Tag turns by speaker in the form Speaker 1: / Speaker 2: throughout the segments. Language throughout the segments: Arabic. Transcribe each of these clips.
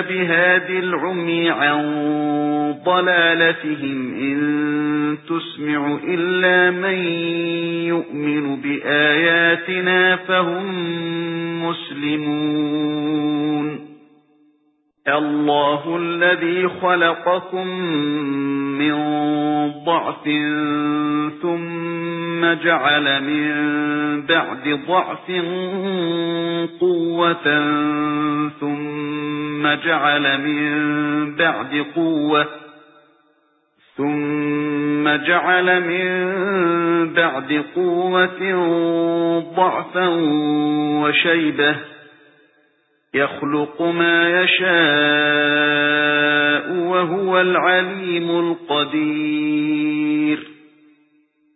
Speaker 1: بِهَادِ الْعُمْيِ عَن ضَلَالَتِهِمْ إِن تُسْمِعُ إِلَّا مَن يُؤْمِنُ بِآيَاتِنَا فَهُم مُسْلِمُونَ. اللَّهُ الَّذِي خَلَقَكُم مِّن ضَعْفٍ ثُمَّ جَعَلَ مِن بَعْدِ ضَعْفٍ قُوَّةً ثُمَّ جَعَلَ مِن بَعْدِ قُوَّةٍ ثُمَّ جَعَلَ مِن بَعْدِ قُوَّةٍ ضَعْفًا وَشَيْبَةً. يَخْلُقُ مَا يَشَاءُ وَهُوَ الْعَلِيمُ الْقَدِيرُ.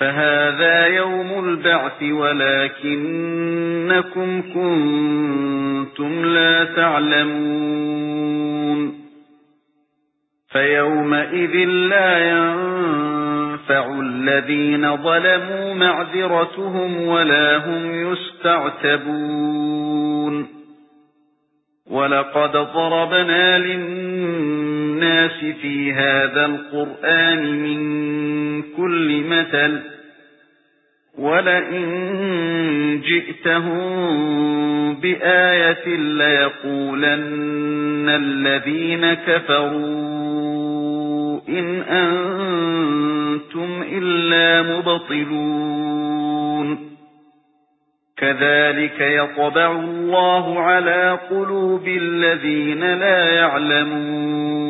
Speaker 1: فَهَذَا يَوْمُ الْبَعْثِ وَلَكِنَّكُمْ كُنتُمْ لَا تَعْلَمُونَ فَيَوْمَئِذٍ لَّا يَنفَعُ الَّذِينَ ظَلَمُوا مَعْذِرَتُهُمْ وَلَا هُمْ يُسْتَعْتَبُونَ وَلَقَدْ ضَرَبْنَا لِلنَّاسِ فِي هَذَا الْقُرْآنِ مِنْ كُلِّ مَثَلٍ وَلَئِن جِئْتَهُم بِآيَةٍ لَّيَقُولَنَّ الَّذِينَ كَفَرُوا إِنْ أَنتُمْ إِلَّا مُبْطِلُونَ كَذَلِكَ يَطْبَعُ اللَّهُ عَلَى قُلُوبِ الَّذِينَ لَا يَعْلَمُونَ